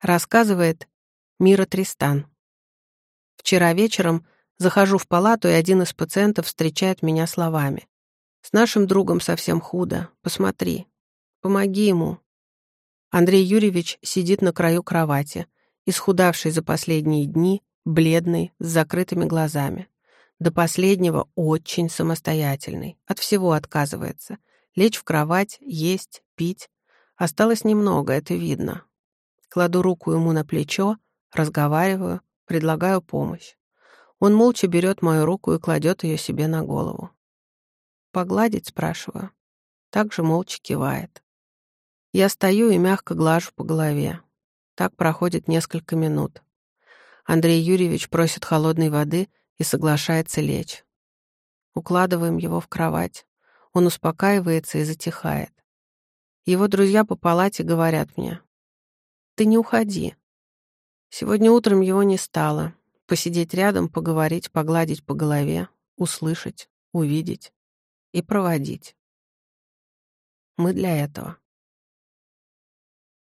Рассказывает Мира Тристан. Вчера вечером захожу в палату, и один из пациентов встречает меня словами. «С нашим другом совсем худо. Посмотри. Помоги ему». Андрей Юрьевич сидит на краю кровати, исхудавший за последние дни, бледный, с закрытыми глазами. До последнего очень самостоятельный, от всего отказывается. Лечь в кровать, есть, пить. Осталось немного, это видно. Кладу руку ему на плечо, разговариваю, предлагаю помощь. Он молча берет мою руку и кладет ее себе на голову. «Погладить?» — спрашиваю. Также молча кивает. Я стою и мягко глажу по голове. Так проходит несколько минут. Андрей Юрьевич просит холодной воды и соглашается лечь. Укладываем его в кровать. Он успокаивается и затихает. Его друзья по палате говорят мне, «Ты не уходи». Сегодня утром его не стало. Посидеть рядом, поговорить, погладить по голове, услышать, увидеть и проводить. Мы для этого.